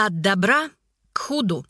От добра к худу.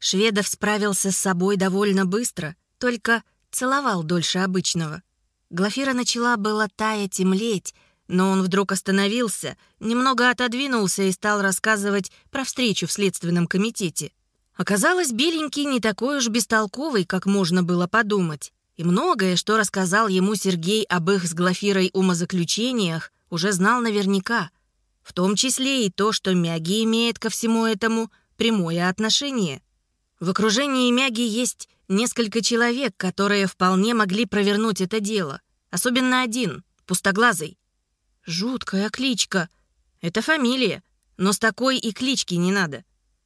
Шведов справился с собой довольно быстро, только целовал дольше обычного. Глафира начала было таять и млеть, но он вдруг остановился, немного отодвинулся и стал рассказывать про встречу в Следственном комитете. Оказалось, Беленький не такой уж бестолковый, как можно было подумать. И многое, что рассказал ему Сергей об их с Глафирой умозаключениях, уже знал наверняка. В том числе и то, что Мяги имеет ко всему этому прямое отношение. В окружении Мяги есть несколько человек, которые вполне могли провернуть это дело. Особенно один, пустоглазый. Жуткая кличка. Это фамилия, но с такой и клички не надо.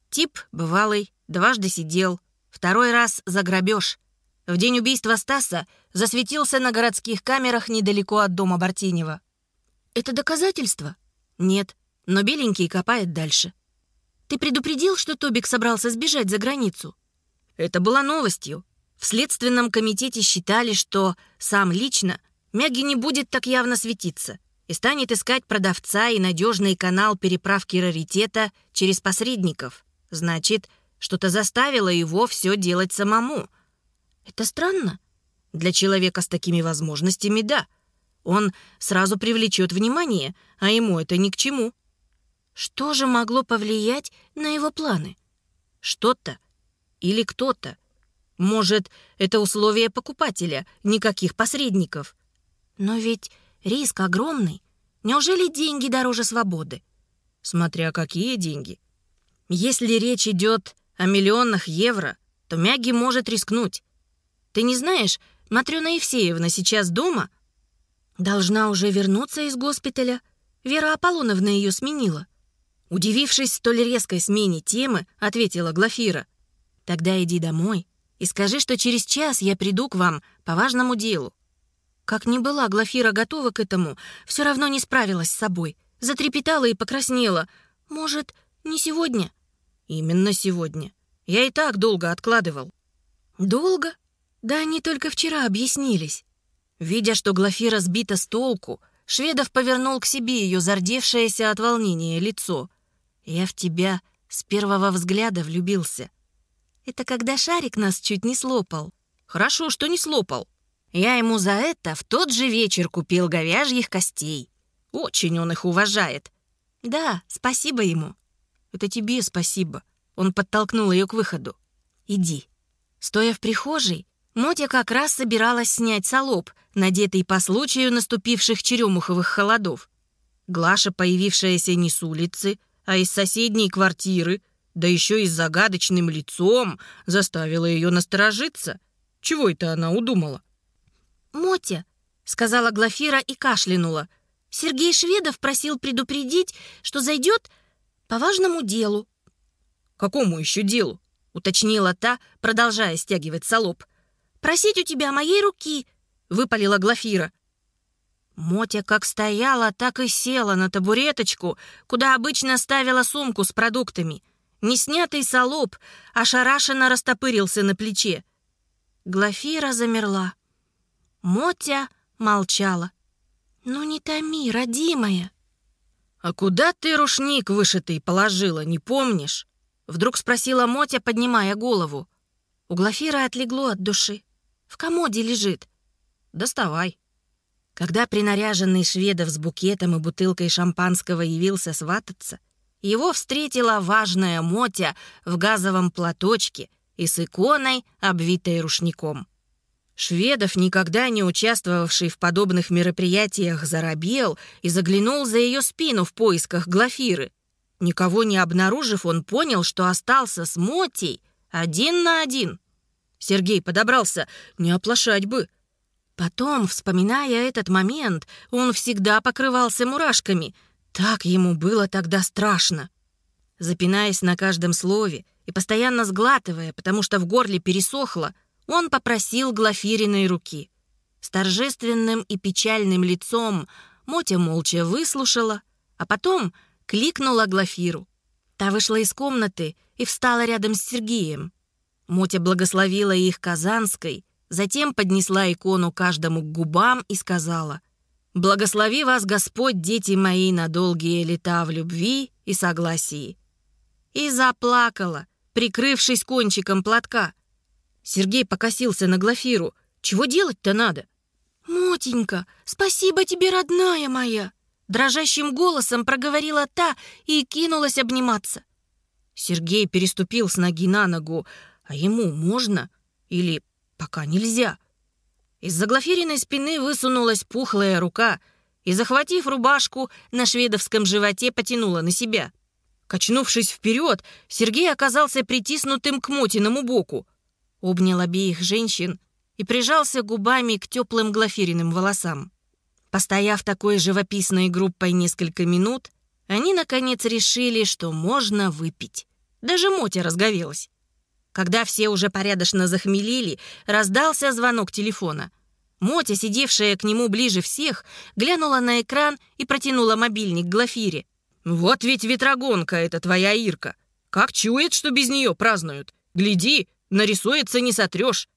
Тип бывалый, дважды сидел, второй раз за грабеж. В день убийства Стаса засветился на городских камерах недалеко от дома Бартинева. Это доказательство? Нет, но беленький копает дальше. Ты предупредил, что Тобик собрался сбежать за границу? Это было новостью. В Следственном комитете считали, что сам лично Мяги не будет так явно светиться и станет искать продавца и надежный канал переправки раритета через посредников. Значит, что-то заставило его все делать самому. Это странно. Для человека с такими возможностями — да. Он сразу привлечет внимание, а ему это ни к чему. Что же могло повлиять на его планы? Что-то или кто-то. Может, это условие покупателя, никаких посредников. Но ведь риск огромный. Неужели деньги дороже свободы? Смотря какие деньги. Если речь идет о миллионах евро, то Мяги может рискнуть. Ты не знаешь, Матрёна Евсеевна сейчас дома? Должна уже вернуться из госпиталя. Вера Аполлоновна ее сменила. Удивившись столь резкой смене темы, ответила Глафира. «Тогда иди домой и скажи, что через час я приду к вам по важному делу». Как ни была Глафира готова к этому, все равно не справилась с собой. Затрепетала и покраснела. «Может, не сегодня?» «Именно сегодня. Я и так долго откладывал». «Долго? Да они только вчера объяснились». Видя, что Глафира сбита с толку, Шведов повернул к себе ее зардевшееся от волнения лицо. «Я в тебя с первого взгляда влюбился». «Это когда шарик нас чуть не слопал». «Хорошо, что не слопал. Я ему за это в тот же вечер купил говяжьих костей. Очень он их уважает». «Да, спасибо ему». «Это тебе спасибо». Он подтолкнул ее к выходу. «Иди». Стоя в прихожей, Мотя как раз собиралась снять солоб, надетый по случаю наступивших черемуховых холодов. Глаша, появившаяся не с улицы, а из соседней квартиры, да еще и с загадочным лицом, заставила ее насторожиться. Чего это она удумала? «Мотя», — сказала Глафира и кашлянула. «Сергей Шведов просил предупредить, что зайдет по важному делу». «Какому еще делу?» — уточнила та, продолжая стягивать солоб. «Просить у тебя моей руки», — выпалила Глафира. Мотя как стояла, так и села на табуреточку, куда обычно ставила сумку с продуктами. Неснятый солоб ошарашенно растопырился на плече. Глафира замерла. Мотя молчала. «Ну не томи, родимая!» «А куда ты рушник вышитый положила, не помнишь?» Вдруг спросила Мотя, поднимая голову. У Глафира отлегло от души. В комоде лежит. Доставай. Когда принаряженный шведов с букетом и бутылкой шампанского явился свататься, его встретила важная Мотя в газовом платочке и с иконой, обвитой рушником. Шведов, никогда не участвовавший в подобных мероприятиях, заробел и заглянул за ее спину в поисках Глафиры. Никого не обнаружив, он понял, что остался с Мотей один на один. Сергей подобрался, не оплошать бы. Потом, вспоминая этот момент, он всегда покрывался мурашками. Так ему было тогда страшно. Запинаясь на каждом слове и постоянно сглатывая, потому что в горле пересохло, он попросил Глафириной руки. С торжественным и печальным лицом Мотя молча выслушала, а потом кликнула Глафиру. Та вышла из комнаты и встала рядом с Сергеем. Мотя благословила их Казанской, затем поднесла икону каждому к губам и сказала «Благослови вас, Господь, дети мои, на долгие лета в любви и согласии». и заплакала, прикрывшись кончиком платка. Сергей покосился на Глафиру. «Чего делать-то надо?» «Мотенька, спасибо тебе, родная моя!» Дрожащим голосом проговорила та и кинулась обниматься. Сергей переступил с ноги на ногу. А ему можно? Или пока нельзя? Из-за Глафириной спины высунулась пухлая рука и, захватив рубашку, на шведовском животе потянула на себя. Качнувшись вперед, Сергей оказался притиснутым к Мотиному боку. Обнял обеих женщин и прижался губами к теплым Глафириным волосам. Постояв такой живописной группой несколько минут, они, наконец, решили, что можно выпить. Даже Мотя разговелась. Когда все уже порядочно захмелили, раздался звонок телефона. Мотя, сидевшая к нему ближе всех, глянула на экран и протянула мобильник Глафире. «Вот ведь ветрогонка эта твоя Ирка. Как чует, что без нее празднуют. Гляди, нарисуется не сотрешь».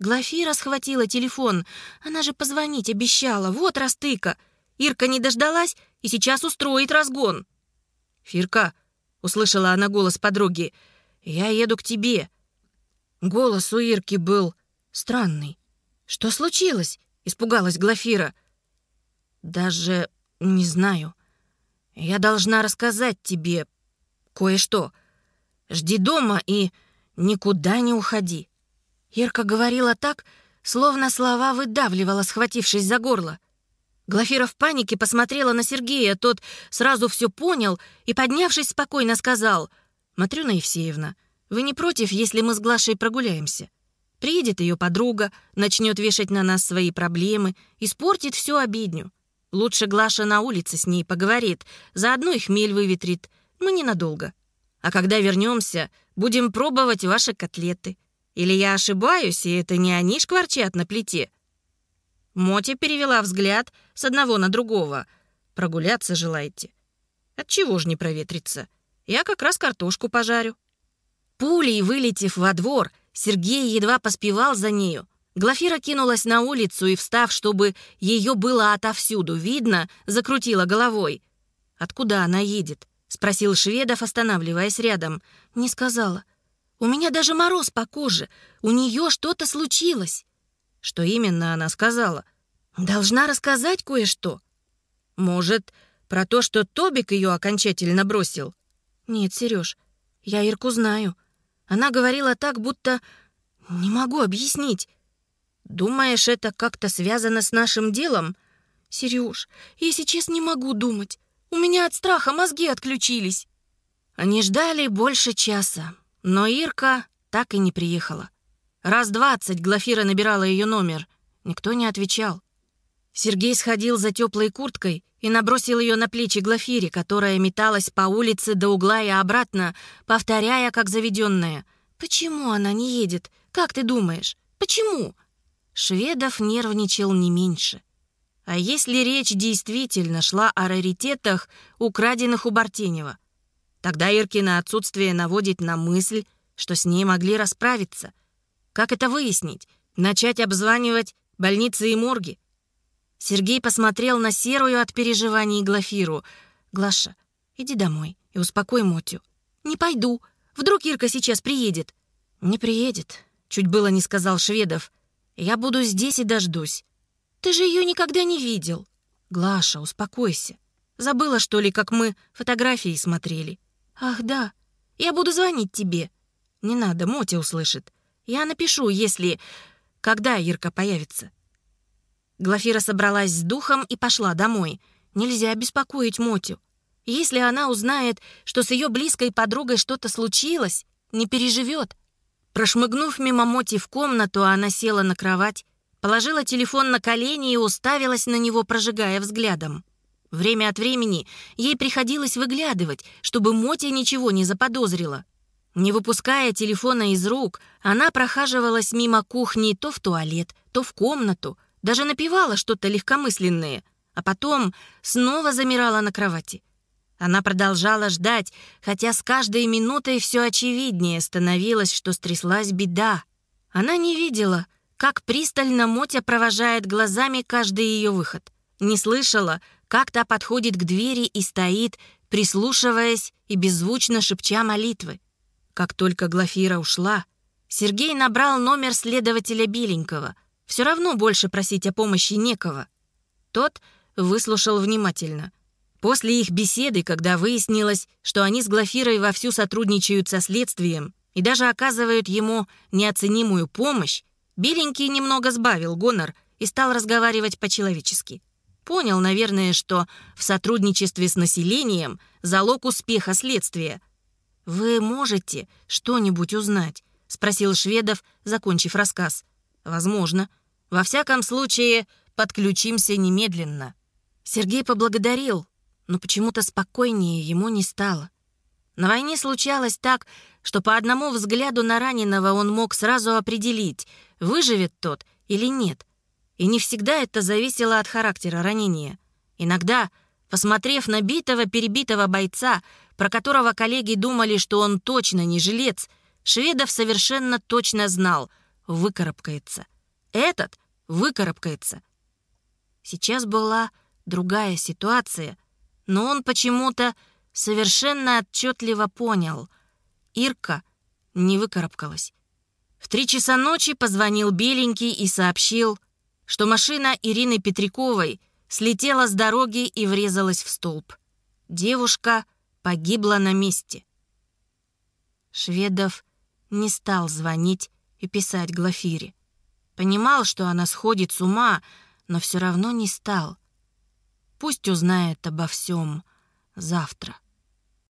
Глафира схватила телефон. Она же позвонить обещала. Вот растыка. Ирка не дождалась и сейчас устроит разгон. «Фирка», — услышала она голос подруги, — «я еду к тебе». Голос у Ирки был странный. «Что случилось?» — испугалась Глафира. «Даже не знаю. Я должна рассказать тебе кое-что. Жди дома и никуда не уходи». Ирка говорила так, словно слова выдавливала, схватившись за горло. Глафира в панике посмотрела на Сергея, тот сразу все понял и, поднявшись, спокойно сказал, «Матрёна Евсеевна, вы не против, если мы с Глашей прогуляемся? Приедет ее подруга, начнет вешать на нас свои проблемы, испортит всю обедню. Лучше Глаша на улице с ней поговорит, заодно и хмель выветрит. Мы ненадолго. А когда вернемся, будем пробовать ваши котлеты. Или я ошибаюсь, и это не они шкварчат на плите?» Мотя перевела взгляд с одного на другого. «Прогуляться желаете?» «Отчего ж не проветриться? Я как раз картошку пожарю». Пулей вылетев во двор, Сергей едва поспевал за нею. Глафира кинулась на улицу и, встав, чтобы ее было отовсюду видно, закрутила головой. «Откуда она едет?» — спросил Шведов, останавливаясь рядом. «Не сказала. У меня даже мороз по коже. У нее что-то случилось». Что именно она сказала? «Должна рассказать кое-что». «Может, про то, что Тобик ее окончательно бросил?» «Нет, Сереж, я Ирку знаю. Она говорила так, будто... Не могу объяснить. Думаешь, это как-то связано с нашим делом?» «Сереж, я сейчас не могу думать. У меня от страха мозги отключились». Они ждали больше часа. Но Ирка так и не приехала. Раз двадцать Глафира набирала ее номер. Никто не отвечал. Сергей сходил за теплой курткой и набросил ее на плечи Глафире, которая металась по улице до угла и обратно, повторяя, как заведенная. «Почему она не едет? Как ты думаешь? Почему?» Шведов нервничал не меньше. А если речь действительно шла о раритетах, украденных у Бартенева? Тогда Иркина отсутствие наводит на мысль, что с ней могли расправиться. Как это выяснить? Начать обзванивать больницы и морги? Сергей посмотрел на серую от переживаний Глафиру. «Глаша, иди домой и успокой Мотю». «Не пойду. Вдруг Ирка сейчас приедет?» «Не приедет», — чуть было не сказал Шведов. «Я буду здесь и дождусь». «Ты же ее никогда не видел». «Глаша, успокойся. Забыла, что ли, как мы фотографии смотрели?» «Ах, да. Я буду звонить тебе». «Не надо, Мотя услышит. Я напишу, если... Когда Ирка появится». Глафира собралась с духом и пошла домой. Нельзя беспокоить Мотю. Если она узнает, что с ее близкой подругой что-то случилось, не переживет. Прошмыгнув мимо Моти в комнату, она села на кровать, положила телефон на колени и уставилась на него, прожигая взглядом. Время от времени ей приходилось выглядывать, чтобы Мотя ничего не заподозрила. Не выпуская телефона из рук, она прохаживалась мимо кухни то в туалет, то в комнату, даже напевала что-то легкомысленное, а потом снова замирала на кровати. Она продолжала ждать, хотя с каждой минутой все очевиднее становилось, что стряслась беда. Она не видела, как пристально Мотя провожает глазами каждый ее выход. Не слышала, как та подходит к двери и стоит, прислушиваясь и беззвучно шепча молитвы. Как только Глафира ушла, Сергей набрал номер следователя Биленького. Все равно больше просить о помощи некого. Тот выслушал внимательно. После их беседы, когда выяснилось, что они с Глафирой вовсю сотрудничают со следствием и даже оказывают ему неоценимую помощь, Беленький немного сбавил гонор и стал разговаривать по-человечески. Понял, наверное, что в сотрудничестве с населением залог успеха следствия. «Вы можете что-нибудь узнать?» — спросил Шведов, закончив рассказ. «Возможно. Во всяком случае, подключимся немедленно». Сергей поблагодарил, но почему-то спокойнее ему не стало. На войне случалось так, что по одному взгляду на раненого он мог сразу определить, выживет тот или нет. И не всегда это зависело от характера ранения. Иногда, посмотрев на битого-перебитого бойца, про которого коллеги думали, что он точно не жилец, Шведов совершенно точно знал — выкарабкается. Этот выкарабкается. Сейчас была другая ситуация, но он почему-то совершенно отчетливо понял — Ирка не выкарабкалась. В три часа ночи позвонил Беленький и сообщил, что машина Ирины Петряковой слетела с дороги и врезалась в столб. Девушка погибла на месте. Шведов не стал звонить и писать Глафире. Понимал, что она сходит с ума, но все равно не стал. Пусть узнает обо всем завтра.